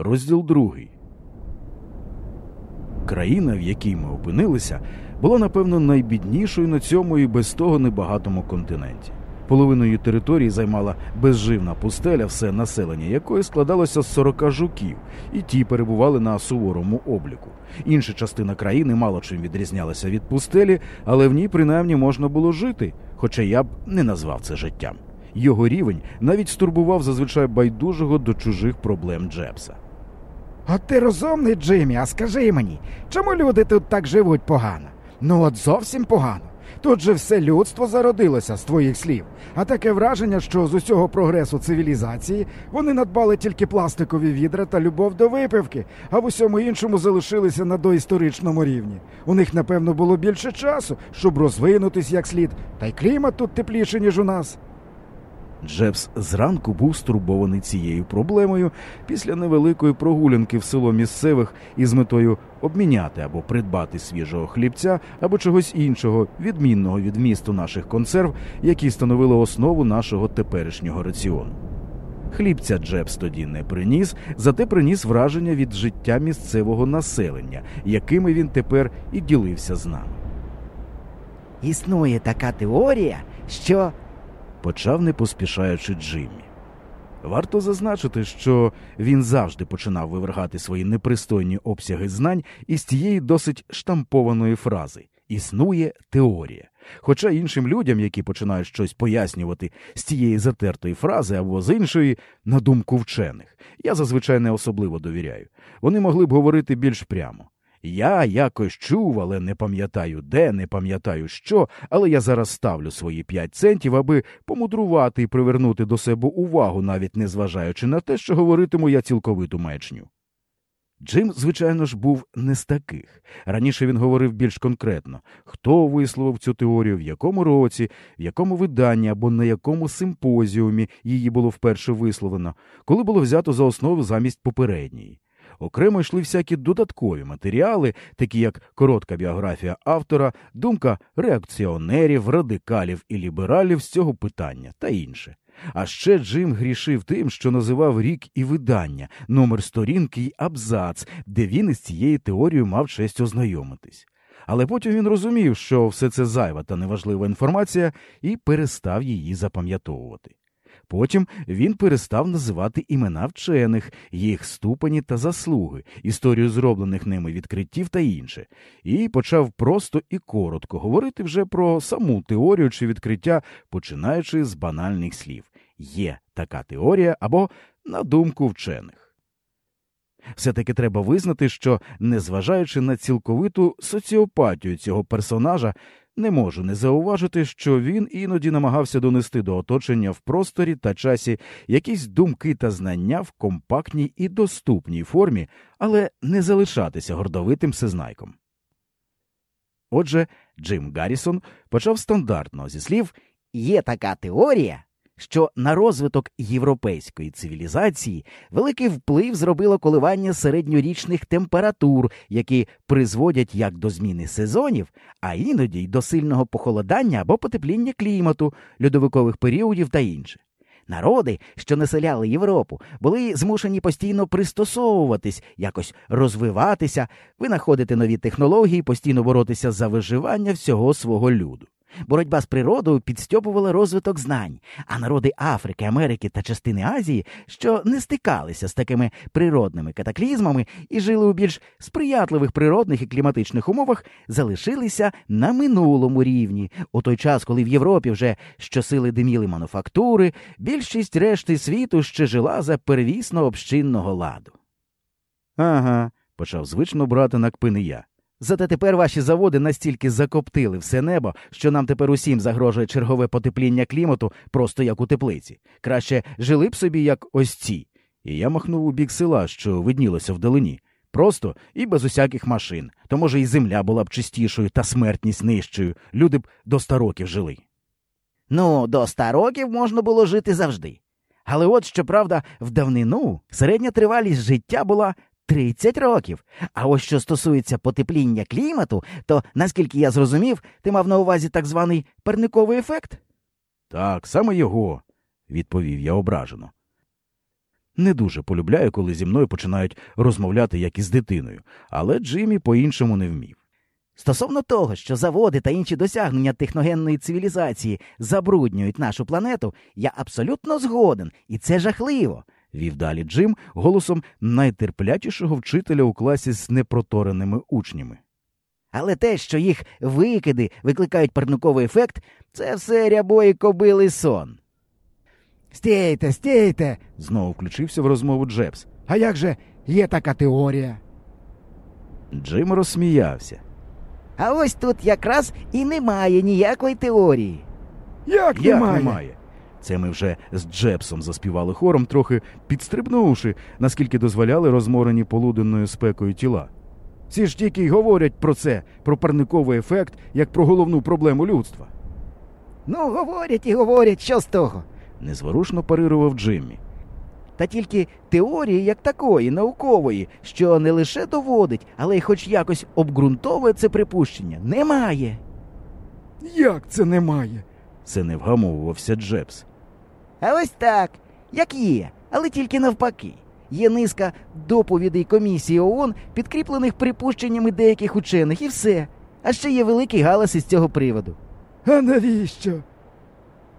Розділ другий. Країна, в якій ми опинилися, була напевно найбіднішою на цьому і без того небагатому континенті. Половину її території займала безживна пустеля, все населення якої складалося з 40 жуків, і ті перебували на суворому обліку. Інша частина країни мало чим відрізнялася від пустелі, але в ній принаймні можна було жити, хоча я б не назвав це життям. Його рівень навіть стурбував зазвичай байдужого до чужих проблем Джепса. От ти розумний, Джиммі, а скажи мені, чому люди тут так живуть погано? Ну от зовсім погано. Тут же все людство зародилося з твоїх слів. А таке враження, що з усього прогресу цивілізації вони надбали тільки пластикові відра та любов до випивки, а в усьому іншому залишилися на доісторичному рівні. У них, напевно, було більше часу, щоб розвинутись як слід, та й клімат тут тепліший, ніж у нас. Джепс зранку був стурбований цією проблемою після невеликої прогулянки в село місцевих із метою обміняти або придбати свіжого хлібця або чогось іншого, відмінного від місту наших консерв, які становили основу нашого теперішнього раціону. Хлібця Джепс тоді не приніс, зате приніс враження від життя місцевого населення, якими він тепер і ділився з нами. Існує така теорія, що почав не поспішаючи Джиммі. Варто зазначити, що він завжди починав вивергати свої непристойні обсяги знань із тієї досить штампованої фрази Існує теорія. Хоча іншим людям, які починають щось пояснювати з цієї затертої фрази або з іншої, на думку вчених, я зазвичай не особливо довіряю. Вони могли б говорити більш прямо. Я якось чув, але не пам'ятаю де, не пам'ятаю що, але я зараз ставлю свої п'ять центів, аби помудрувати і привернути до себе увагу, навіть не зважаючи на те, що говоритиму я цілковиту маячню. Джим, звичайно ж, був не з таких. Раніше він говорив більш конкретно, хто висловив цю теорію, в якому році, в якому виданні або на якому симпозіумі її було вперше висловлено, коли було взято за основу замість попередньої. Окремо йшли всякі додаткові матеріали, такі як коротка біографія автора, думка реакціонерів, радикалів і лібералів з цього питання та інше. А ще Джим грішив тим, що називав рік і видання, номер сторінки й абзац, де він із цією теорією мав честь ознайомитись. Але потім він розумів, що все це зайва та неважлива інформація, і перестав її запам'ятовувати. Потім він перестав називати імена вчених, їх ступені та заслуги, історію зроблених ними відкриттів та інше, і почав просто і коротко говорити вже про саму теорію чи відкриття, починаючи з банальних слів є така теорія або на думку вчених. Все таки треба визнати, що, незважаючи на цілковиту соціопатію цього персонажа, не можу не зауважити, що він іноді намагався донести до оточення в просторі та часі якісь думки та знання в компактній і доступній формі, але не залишатися гордовитим всезнайком. Отже, Джим Гаррісон почав стандартно зі слів є така теорія, що на розвиток європейської цивілізації великий вплив зробило коливання середньорічних температур, які призводять як до зміни сезонів, а іноді й до сильного похолодання або потепління клімату, льодовикових періодів та інше. Народи, що населяли Європу, були змушені постійно пристосовуватись, якось розвиватися, винаходити нові технології, постійно боротися за виживання всього свого люду. Боротьба з природою підстьопувала розвиток знань, а народи Африки, Америки та частини Азії, що не стикалися з такими природними катаклізмами і жили у більш сприятливих природних і кліматичних умовах, залишилися на минулому рівні. У той час, коли в Європі вже щосили диміли мануфактури, більшість решти світу ще жила за первісно общинного ладу. Ага, почав звично брати на кпини я. Зате тепер ваші заводи настільки закоптили все небо, що нам тепер усім загрожує чергове потепління клімату, просто як у теплиці. Краще жили б собі, як ось ці. І я махнув у бік села, що виднілося вдалині. Просто і без усяких машин. То, може, і земля була б чистішою та смертність нижчою. Люди б до ста років жили. Ну, до ста років можна було жити завжди. Але от, щоправда, в давнину середня тривалість життя була 30 років. А ось що стосується потепління клімату, то, наскільки я зрозумів, ти мав на увазі так званий парниковий ефект? Так, саме його, відповів я ображено. Не дуже полюбляю, коли зі мною починають розмовляти як із дитиною, але Джиммі по-іншому не вмів. Стосовно того, що заводи та інші досягнення техногенної цивілізації забруднюють нашу планету, я абсолютно згоден, і це жахливо. Вів далі Джим голосом найтерплячішого вчителя у класі з непротореними учнями. Але те, що їх викиди викликають парниковий ефект, це все рябої кобили сон. Стійте, стійте. Знову включився в розмову Джебс. А як же є така теорія? Джим розсміявся. А ось тут якраз і немає ніякої теорії. Як, Як немає? немає? Це ми вже з Джебсом заспівали хором, трохи підстрибнувши, наскільки дозволяли розморені полуденною спекою тіла. Всі ж тільки й говорять про це, про парниковий ефект, як про головну проблему людства. Ну, говорять і говорять, що з того. Незворушно парирував Джиммі. Та тільки теорії як такої, наукової, що не лише доводить, але й хоч якось обґрунтовує це припущення, немає. Як це немає? Це не вгамовувався Джебс. А ось так, як є, але тільки навпаки. Є низка доповідей комісії ООН, підкріплених припущеннями деяких учених, і все. А ще є великий галас із цього приводу. А навіщо?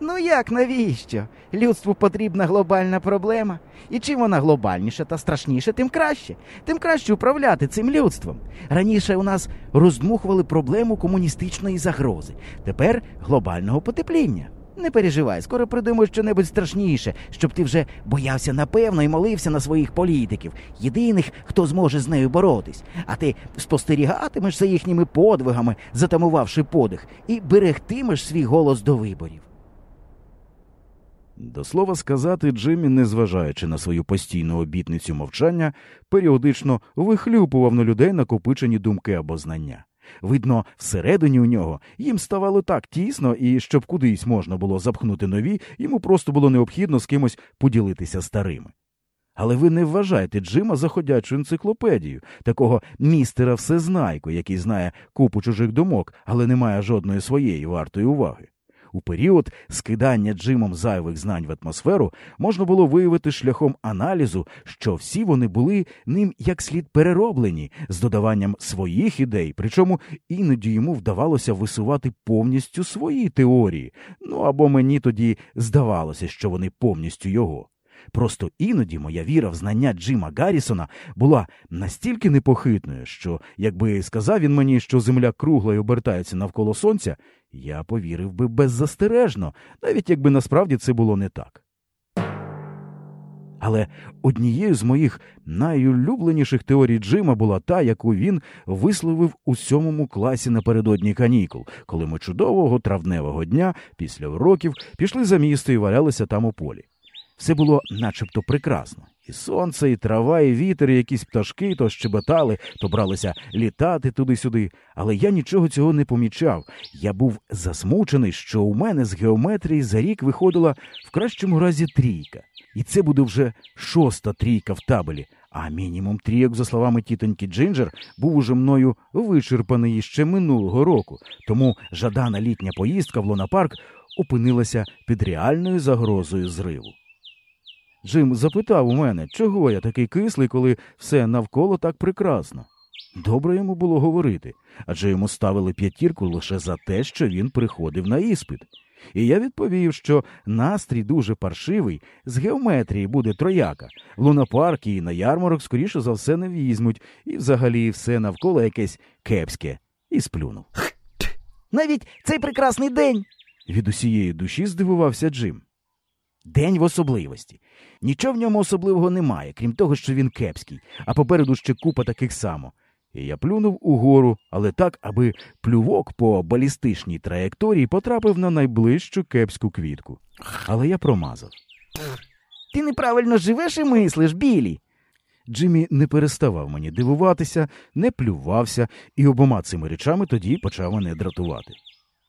Ну як навіщо? Людству потрібна глобальна проблема. І чим вона глобальніша та страшніша, тим краще. Тим краще управляти цим людством. Раніше у нас роздмухували проблему комуністичної загрози, тепер глобального потепління. Не переживай, скоро придумають щонебудь страшніше, щоб ти вже боявся напевно і молився на своїх політиків, єдиних, хто зможе з нею боротись. А ти спостерігатимеш за їхніми подвигами, затамувавши подих, і берегтимеш свій голос до виборів. До слова сказати, Джиммі, незважаючи на свою постійну обітницю мовчання, періодично вихлюпував на людей накопичені думки або знання. Видно, всередині у нього їм ставало так тісно, і щоб кудись можна було запхнути нові, йому просто було необхідно з кимось поділитися старими. Але ви не вважаєте Джима за ходячу енциклопедію, такого містера всезнайку, який знає купу чужих думок, але не має жодної своєї вартої уваги. У період скидання Джимом зайвих знань в атмосферу можна було виявити шляхом аналізу, що всі вони були ним як слід перероблені з додаванням своїх ідей, причому іноді йому вдавалося висувати повністю свої теорії. Ну або мені тоді здавалося, що вони повністю його. Просто іноді моя віра в знання Джима Гаррісона була настільки непохитною, що, якби сказав він мені, що земля кругла і обертається навколо сонця, я повірив би беззастережно, навіть якби насправді це було не так. Але однією з моїх найулюбленіших теорій Джима була та, яку він висловив у сьомому класі напередодні канікул, коли ми чудового травневого дня після уроків пішли за місто і валялися там у полі. Все було начебто прекрасно. І сонце, і трава, і вітер, і якісь пташки то щебетали, то бралися літати туди-сюди. Але я нічого цього не помічав. Я був засмучений, що у мене з геометрії за рік виходила в кращому разі трійка. І це буде вже шоста трійка в табелі. А мінімум трійок, за словами тітоньки Джинджер, був уже мною вичерпаний іще минулого року. Тому жадана літня поїздка в лунапарк опинилася під реальною загрозою зриву. Джим запитав у мене, чого я такий кислий, коли все навколо так прекрасно. Добре йому було говорити, адже йому ставили п'ятірку лише за те, що він приходив на іспит. І я відповів, що настрій дуже паршивий, з геометрії буде трояка, в лунапарк і на ярмарок, скоріше за все, не візьмуть, і взагалі все навколо якесь кепське, і сплюнув. Навіть цей прекрасний день. Від усієї душі здивувався Джим. День в особливості. Нічого в ньому особливого немає, крім того, що він кепський, а попереду ще купа таких само. І я плюнув угору, але так, аби плювок по балістичній траєкторії потрапив на найближчу кепську квітку. Але я промазав. Ти неправильно живеш і мислиш, білі. Джиммі не переставав мені дивуватися, не плювався, і обома цими речами тоді почав мене дратувати.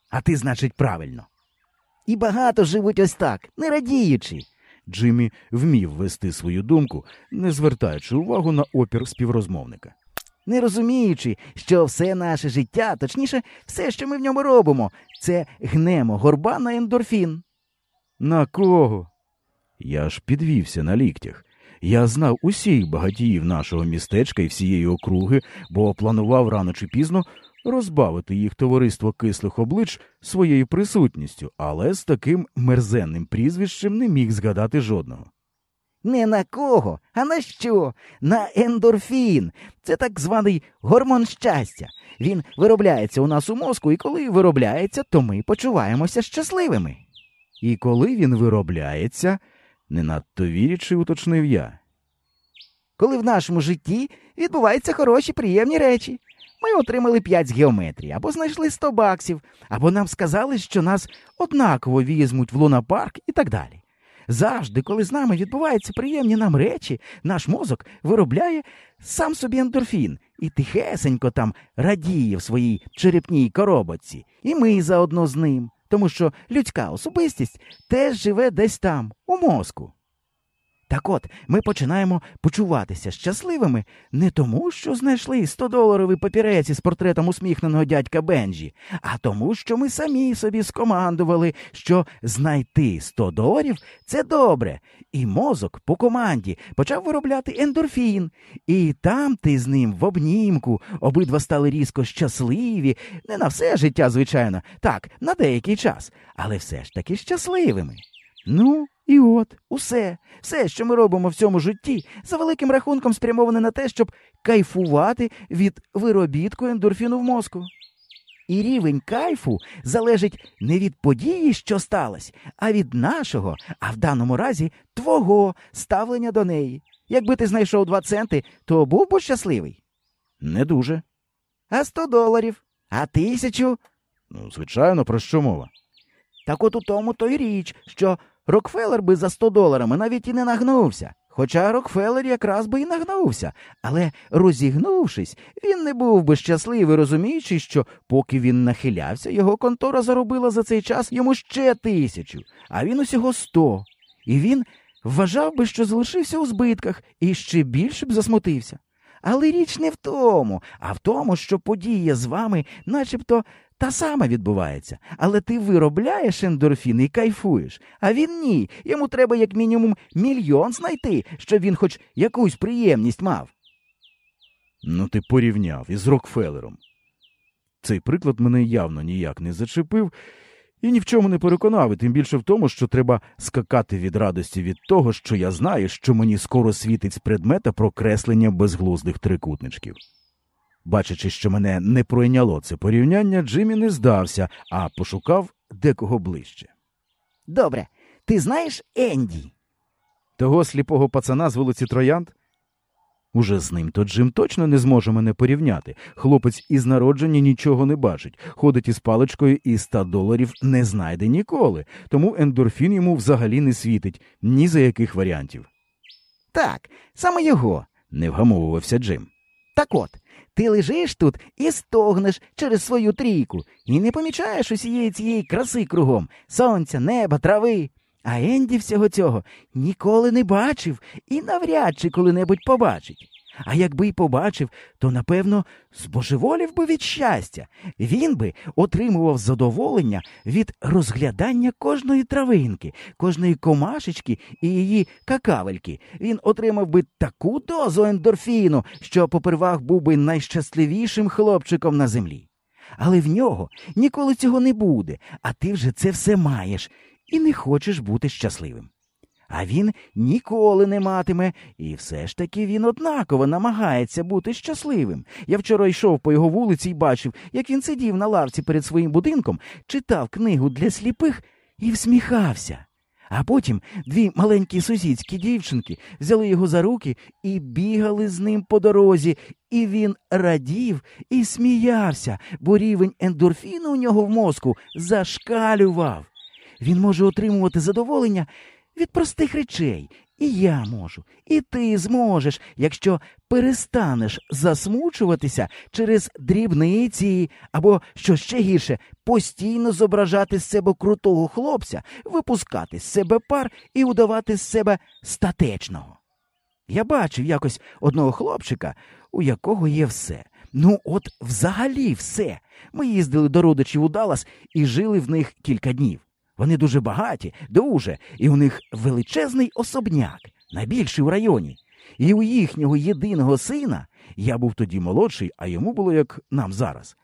А ти, значить, правильно. І багато живуть ось так, не радіючи. Джиммі вмів вести свою думку, не звертаючи увагу на опір співрозмовника. Не розуміючи, що все наше життя, точніше, все, що ми в ньому робимо, це гнемо горба на ендорфін. На кого? Я ж підвівся на ліктях. Я знав усіх багатіїв нашого містечка і всієї округи, бо планував рано чи пізно розбавити їх товариство кислих облич своєю присутністю, але з таким мерзенним прізвищем не міг згадати жодного. Не на кого, а на що? На ендорфін. Це так званий гормон щастя. Він виробляється у нас у мозку, і коли виробляється, то ми почуваємося щасливими. І коли він виробляється, не надто вірячи, уточнив я. Коли в нашому житті відбуваються хороші приємні речі. Ми отримали 5 з геометрії, або знайшли 100 баксів, або нам сказали, що нас однаково візьмуть в лунапарк і так далі. Завжди, коли з нами відбуваються приємні нам речі, наш мозок виробляє сам собі ендорфін і тихесенько там радіє в своїй черепній коробочці, і ми заодно з ним, тому що людська особистість теж живе десь там, у мозку. Так от ми починаємо почуватися щасливими не тому, що знайшли 100-доларовий папірець із портретом усміхненого дядька Бенджі, а тому, що ми самі собі скомандували, що знайти 100 доларів це добре, і мозок по команді почав виробляти ендорфін. І там ти з ним в обнімку обидва стали різко щасливі, не на все життя, звичайно, так, на деякий час, але все ж таки щасливими. Ну, і от, усе, все, що ми робимо в цьому житті, за великим рахунком спрямоване на те, щоб кайфувати від виробітку ендорфіну в мозку. І рівень кайфу залежить не від події, що сталося, а від нашого, а в даному разі твого ставлення до неї. Якби ти знайшов два центи, то був би щасливий. Не дуже. А сто доларів, а тисячу. Ну, звичайно, про що мова? Так от у тому то й річ, що Рокфеллер би за 100 доларами навіть і не нагнувся. Хоча Рокфеллер якраз би і нагнувся, але розігнувшись, він не був би щасливий, розуміючи, що поки він нахилявся, його контора заробила за цей час йому ще тисячу, а він усього сто. І він вважав би, що залишився у збитках і ще більше б засмутився. Але річ не в тому, а в тому, що подія з вами, начебто, та сама відбувається, але ти виробляєш ендорфін і кайфуєш, а він ні. Йому треба як мінімум мільйон знайти, щоб він хоч якусь приємність мав. Ну, ти порівняв із Рокфеллером. Цей приклад мене явно ніяк не зачепив і ні в чому не переконав, і тим більше в тому, що треба скакати від радості від того, що я знаю, що мені скоро світить з предмета про креслення безглуздих трикутничків. Бачачи, що мене не пройняло це порівняння, Джиммі не здався, а пошукав декого ближче. Добре, ти знаєш Енді? Того сліпого пацана з вулиці Троянд? Уже з ним то Джим точно не зможе мене порівняти. Хлопець із народження нічого не бачить, ходить із паличкою і ста доларів не знайде ніколи, тому ендорфін йому взагалі не світить ні за яких варіантів. Так, саме його, не вгамовувався Джим. Так от, ти лежиш тут і стогнеш через свою трійку, і не помічаєш усієї цієї краси кругом сонця, неба, трави. А Енді всього цього ніколи не бачив і навряд чи коли-небудь побачить. А якби й побачив, то напевно збожеволів би від щастя. Він би отримував задоволення від розглядання кожної травинки, кожної комашечки і її какавельки. Він отримав би таку дозу ендорфіну, що попервах був би найщасливішим хлопчиком на землі. Але в нього ніколи цього не буде, а ти вже це все маєш і не хочеш бути щасливим а він ніколи не матиме, і все ж таки він однаково намагається бути щасливим. Я вчора йшов по його вулиці і бачив, як він сидів на лавці перед своїм будинком, читав книгу для сліпих і всміхався. А потім дві маленькі сусідські дівчинки взяли його за руки і бігали з ним по дорозі, і він радів і сміявся, бо рівень ендорфіну у нього в мозку зашкалював. Він може отримувати задоволення від простих речей. І я можу, і ти зможеш, якщо перестанеш засмучуватися через дрібниці, або, що ще гірше, постійно зображати з себе крутого хлопця, випускати з себе пар і удавати з себе статечного. Я бачив якось одного хлопчика, у якого є все. Ну, от взагалі все. Ми їздили до родичів у Даллас і жили в них кілька днів. Вони дуже багаті, дуже, і у них величезний особняк. найбільший у районі. І у їхнього єдиного сина я був тоді молодший, а йому було як нам зараз.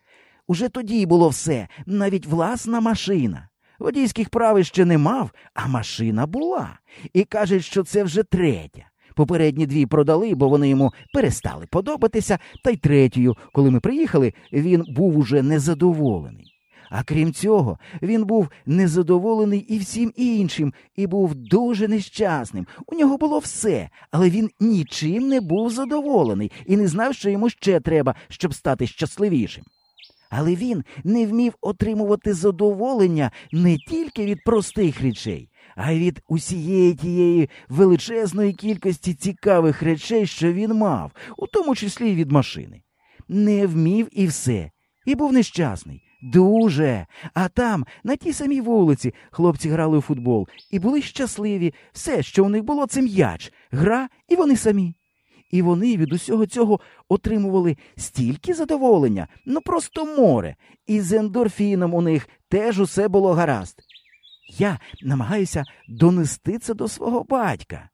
Уже тоді було все, навіть власна машина. Водійських прав ще не мав, а машина була. І кажуть, що це вже третя. Попередні дві продали, бо вони йому перестали подобатися, та й третьою, коли ми приїхали, він був уже незадоволений. А крім цього, він був незадоволений і всім іншим, і був дуже нещасним. У нього було все, але він нічим не був задоволений і не знав, що йому ще треба, щоб стати щасливішим. Але він не вмів отримувати задоволення не тільки від простих речей, а й від усієї тієї величезної кількості цікавих речей, що він мав, у тому числі й від машини. Не вмів і все, і був нещасний. Дуже. А там, на тій самій вулиці, хлопці грали у футбол і були щасливі. Все, що у них було, це м'яч, гра, і вони самі. І вони від усього цього отримували стільки задоволення, ну просто море, і з ендорфіном у них теж усе було гаразд. Я намагаюся донести це до свого батька.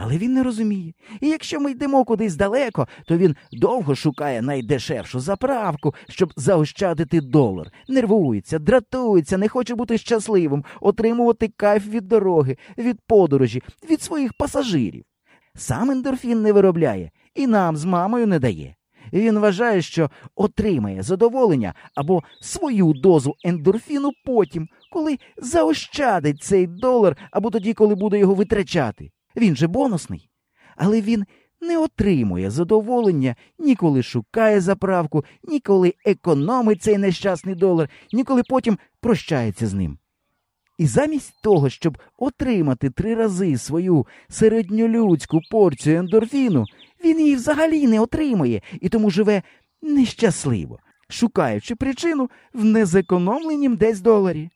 Але він не розуміє. І якщо ми йдемо кудись далеко, то він довго шукає найдешевшу заправку, щоб заощадити долар. Нервується, дратується, не хоче бути щасливим, отримувати кайф від дороги, від подорожі, від своїх пасажирів. Сам ендорфін не виробляє і нам з мамою не дає. Він вважає, що отримає задоволення або свою дозу ендорфіну потім, коли заощадить цей долар, або тоді, коли буде його витрачати. Він же бонусний. Але він не отримує задоволення, ніколи шукає заправку, ніколи економить цей нещасний долар, ніколи потім прощається з ним. І замість того, щоб отримати три рази свою середньолюдську порцію ендорфіну, він її взагалі не отримує і тому живе нещасливо, шукаючи причину в незекономленім десь доларі.